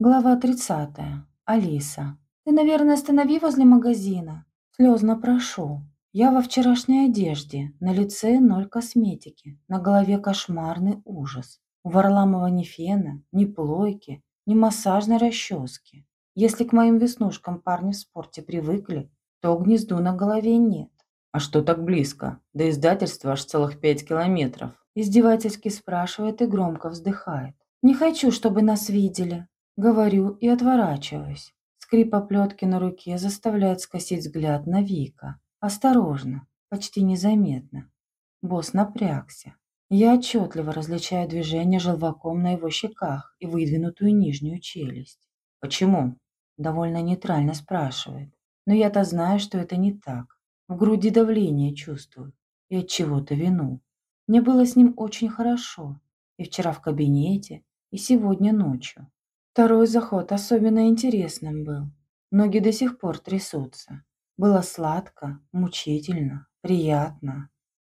Глава 30. Алиса. Ты, наверное, останови возле магазина. Слезно прошу. Я во вчерашней одежде, на лице ноль косметики, на голове кошмарный ужас. У Варламова ни фена, ни плойки, ни массажной расчески. Если к моим веснушкам парни в спорте привыкли, то гнезду на голове нет. А что так близко? До издательства аж целых пять километров. Издевательски спрашивает и громко вздыхает. Не хочу, чтобы нас видели. Говорю и отворачиваюсь. Скрип оплетки на руке заставляет скосить взгляд на Вика. Осторожно, почти незаметно. Босс напрягся. Я отчетливо различаю движение желваком на его щеках и выдвинутую нижнюю челюсть. «Почему?» – довольно нейтрально спрашивает. Но я-то знаю, что это не так. В груди давление чувствую и от чего-то вину. Мне было с ним очень хорошо. И вчера в кабинете, и сегодня ночью. Второй заход особенно интересным был. Ноги до сих пор трясутся. Было сладко, мучительно, приятно.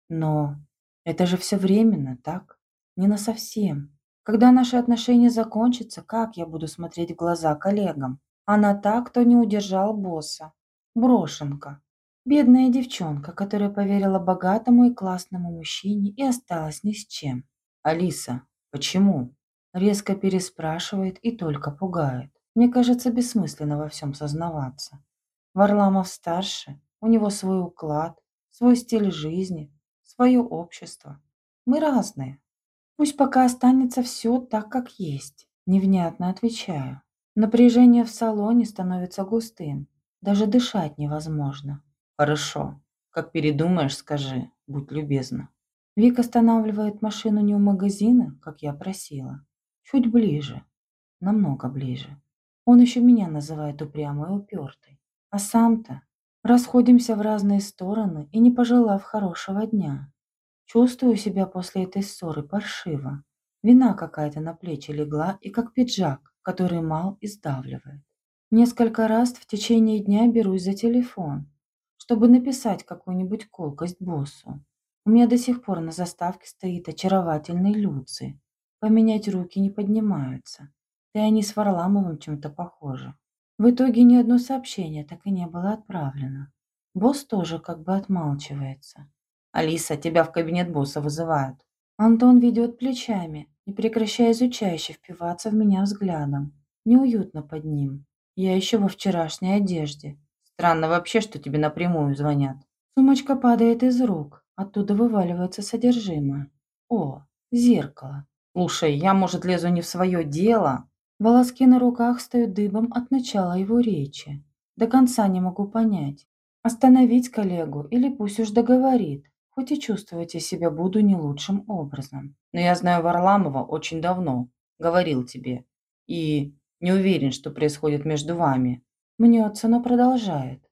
Но это же все временно, так? Не на совсем. Когда наши отношения закончатся, как я буду смотреть в глаза коллегам? Она та, кто не удержал босса. Брошенка. Бедная девчонка, которая поверила богатому и классному мужчине и осталась ни с чем. Алиса, почему? Резко переспрашивает и только пугает. Мне кажется, бессмысленно во всем сознаваться. Варламов старше, у него свой уклад, свой стиль жизни, свое общество. Мы разные. Пусть пока останется все так, как есть. Невнятно отвечаю. Напряжение в салоне становится густым. Даже дышать невозможно. Хорошо. Как передумаешь, скажи. Будь любезна. Вик останавливает машину не у магазина, как я просила, Чуть ближе. Намного ближе. Он еще меня называет упрямой и упертой. А сам-то расходимся в разные стороны и не пожелав хорошего дня. Чувствую себя после этой ссоры паршиво. Вина какая-то на плечи легла и как пиджак, который мал и сдавливает. Несколько раз в течение дня берусь за телефон, чтобы написать какую-нибудь колкость боссу. У меня до сих пор на заставке стоит очаровательный Люци, Поменять руки не поднимаются. Да и они с Варламовым чем-то похожи. В итоге ни одно сообщение так и не было отправлено. Босс тоже как бы отмалчивается. «Алиса, тебя в кабинет босса вызывают». Антон ведет плечами, не прекращая изучающе впиваться в меня взглядом. Неуютно под ним. Я еще во вчерашней одежде. Странно вообще, что тебе напрямую звонят. Сумочка падает из рук. Оттуда вываливается содержимое. О, зеркало. Слушай, я, может, лезу не в свое дело. Волоски на руках стоят дыбом от начала его речи. До конца не могу понять, остановить коллегу или пусть уж договорит, хоть и чувствовать я себя буду не лучшим образом. Но я знаю Варламова очень давно, говорил тебе, и не уверен, что происходит между вами. Мнется, но продолжает.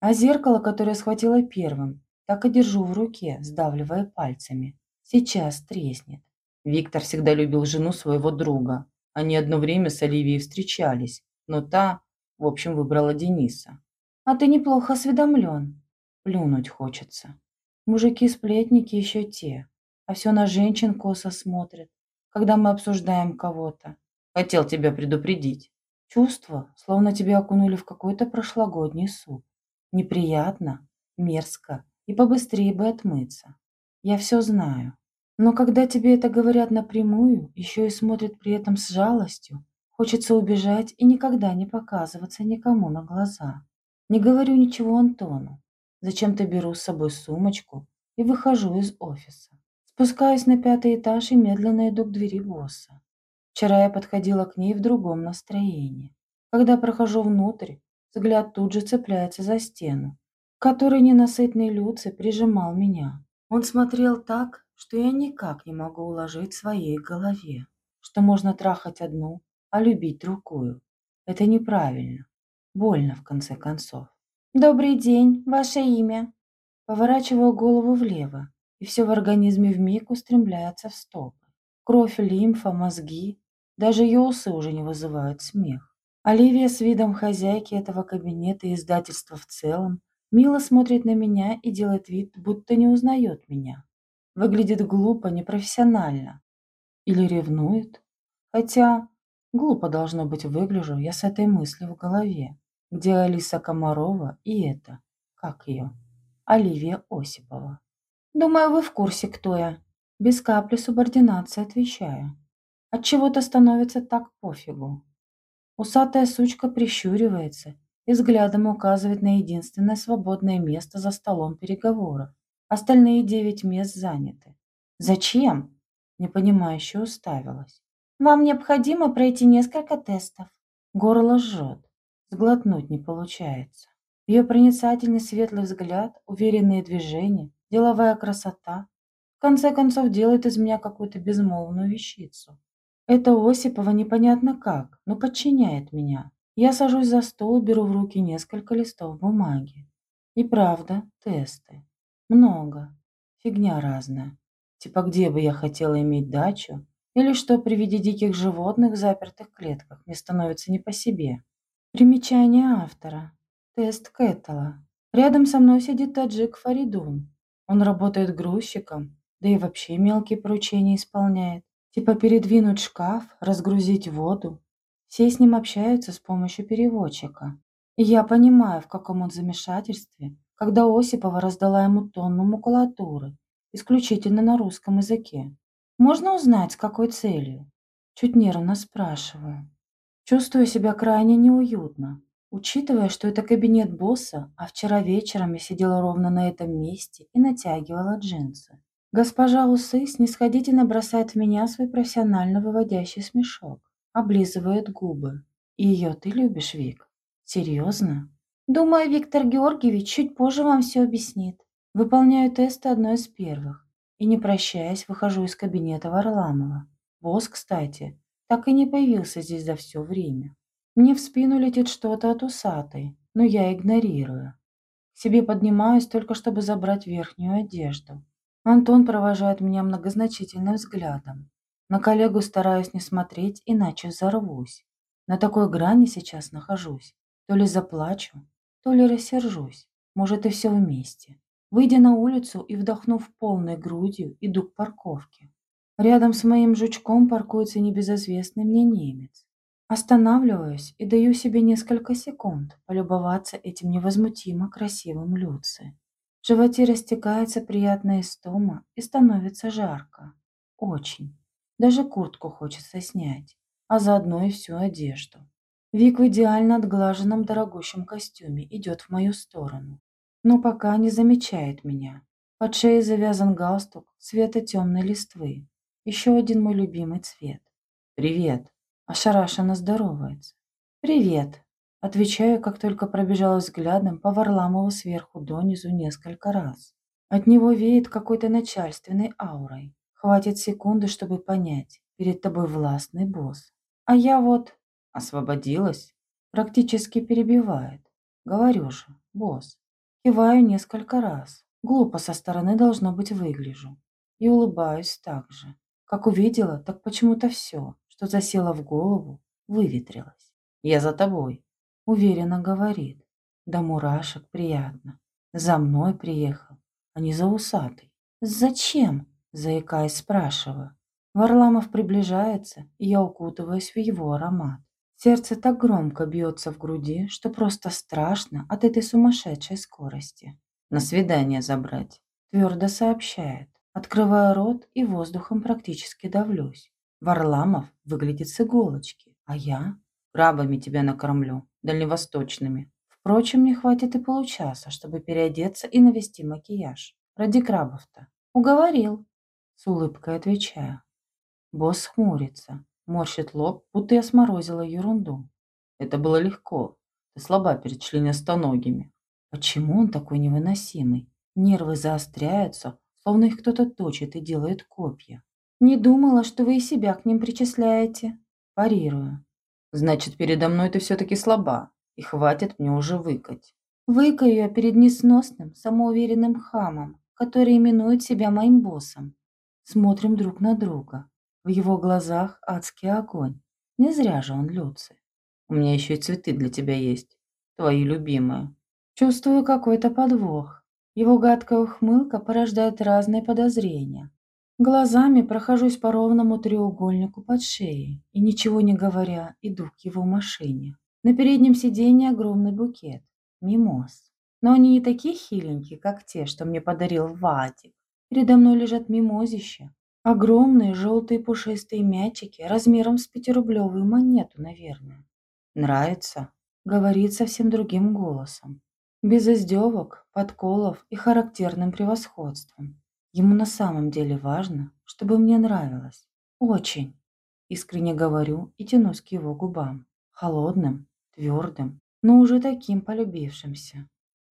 А зеркало, которое схватила первым, так и держу в руке, сдавливая пальцами. Сейчас треснет. Виктор всегда любил жену своего друга. Они одно время с Оливией встречались, но та, в общем, выбрала Дениса. «А ты неплохо осведомлен». Плюнуть хочется. Мужики-сплетники еще те, а все на женщин косо смотрят, когда мы обсуждаем кого-то. Хотел тебя предупредить. Чувство, словно тебя окунули в какой-то прошлогодний суп. Неприятно, мерзко и побыстрее бы отмыться. Я все знаю. Но когда тебе это говорят напрямую, еще и смотрят при этом с жалостью, хочется убежать и никогда не показываться никому на глаза. Не говорю ничего Антону. Зачем-то беру с собой сумочку и выхожу из офиса. Спускаюсь на пятый этаж и медленно иду к двери босса. Вчера я подходила к ней в другом настроении. Когда прохожу внутрь, взгляд тут же цепляется за стену, к которой ненасытный Люци прижимал меня. Он смотрел так, что я никак не могу уложить в своей голове, что можно трахать одну, а любить другую. Это неправильно. Больно, в конце концов. «Добрый день, ваше имя?» Поворачиваю голову влево, и все в организме вмиг устремляется в стопы. Кровь, лимфа, мозги. Даже ее уже не вызывают смех. Оливия с видом хозяйки этого кабинета и издательства в целом мило смотрит на меня и делает вид, будто не узнает меня. Выглядит глупо, непрофессионально. Или ревнует. Хотя, Глупо должно быть выгляжу я с этой мыслью в голове, где Алиса Комарова и это, как ее, Оливия Осипова. Думаю, вы в курсе, кто я. Без капли субординации отвечаю. От чего-то становится так пофигу. Усатая сучка прищуривается и взглядом указывает на единственное свободное место за столом переговоров. Остальные девять мест заняты. Зачем? Непонимающе уставилась. Вам необходимо пройти несколько тестов. Горло жжет. Сглотнуть не получается. Ее проницательный светлый взгляд, уверенные движения, деловая красота в конце концов делает из меня какую-то безмолвную вещицу. Это Осипова непонятно как, но подчиняет меня. Я сажусь за стол беру в руки несколько листов бумаги. И правда, тесты. Много. Фигня разная. Типа где бы я хотела иметь дачу, или что при виде диких животных запертых клетках мне становится не по себе. Примечание автора. Тест Кэттела. Рядом со мной сидит таджик Фаридун. Он работает грузчиком, да и вообще мелкие поручения исполняет. Типа передвинуть шкаф, разгрузить воду. Все с ним общаются с помощью переводчика. И я понимаю, в каком он замешательстве, когда Осипова раздала ему тонну макулатуры, исключительно на русском языке. Можно узнать, с какой целью? Чуть нервно спрашиваю. Чувствую себя крайне неуютно, учитывая, что это кабинет босса, а вчера вечером я сидела ровно на этом месте и натягивала джинсы. Госпожа Усы снисходительно бросает в меня свой профессионально выводящий смешок, облизывает губы. И ее ты любишь, Вик? Серьезно? Думаю, Виктор Георгиевич чуть позже вам все объяснит. Выполняю тесты одной из первых и, не прощаясь, выхожу из кабинета Варламова. Босс, кстати, так и не появился здесь за все время. Мне в спину летит что-то от усатой, но я игнорирую. К себе поднимаюсь только, чтобы забрать верхнюю одежду. Антон провожает меня многозначительным взглядом. На коллегу стараюсь не смотреть, иначе взорвусь. На такой грани сейчас нахожусь. То ли заплачу, то ли рассержусь. Может и все вместе. Выйдя на улицу и вдохнув полной грудью, иду к парковке. Рядом с моим жучком паркуется небезызвестный мне немец. Останавливаюсь и даю себе несколько секунд полюбоваться этим невозмутимо красивым Люци. В животе растекается приятная истома и становится жарко. Очень. Даже куртку хочется снять, а заодно и всю одежду. Вик в идеально отглаженном дорогущем костюме идет в мою сторону но пока не замечает меня. Под шеей завязан галстук цвета темной листвы. Еще один мой любимый цвет. «Привет!» – ошарашенно здоровается. «Привет!» – отвечаю, как только пробежала взглядом по Варламову сверху донизу несколько раз. От него веет какой-то начальственной аурой. Хватит секунды, чтобы понять, перед тобой властный босс. А я вот... Освободилась? Практически перебивает. Говорю же, босс. Киваю несколько раз. Глупо со стороны должно быть выгляжу. И улыбаюсь так же. Как увидела, так почему-то все, что засело в голову, выветрилось. «Я за тобой», — уверенно говорит. Да мурашек приятно. За мной приехал, а не за усатый. «Зачем?» — заикаясь, спрашиваю. Варламов приближается, и я укутываюсь в его аромат. Сердце так громко бьется в груди, что просто страшно от этой сумасшедшей скорости. «На свидание забрать», – твердо сообщает. Открываю рот и воздухом практически давлюсь. Варламов выглядит с иголочки, а я крабами тебя накормлю, дальневосточными. Впрочем, мне хватит и получаса, чтобы переодеться и навести макияж. Ради крабов-то. Уговорил. С улыбкой отвечаю. Босс хмурится, Морщит лоб, будто я сморозила ерунду. Это было легко. Ты слаба перед членистоногими. Почему он такой невыносимый? Нервы заостряются, словно их кто-то точит и делает копья. Не думала, что вы и себя к ним причисляете. Парирую. Значит, передо мной ты все-таки слаба, и хватит мне уже выкать. Выкаю я перед несносным, самоуверенным хамом, который именует себя моим боссом. Смотрим друг на друга. В его глазах адский огонь. Не зря же он Люци. У меня еще и цветы для тебя есть. Твои любимые. Чувствую какой-то подвох. Его гадкая ухмылка порождает разные подозрения. Глазами прохожусь по ровному треугольнику под шеей и, ничего не говоря, иду к его машине. На переднем сиденье огромный букет. Мимоз. Но они не такие хиленькие, как те, что мне подарил Вадик. Передо мной лежат мимозища. Огромные желтые пушистые мячики размером с пятирублевую монету, наверное. Нравится? Говорит совсем другим голосом. Без издевок, подколов и характерным превосходством. Ему на самом деле важно, чтобы мне нравилось. Очень. Искренне говорю и тянусь к его губам. Холодным, твердым, но уже таким полюбившимся.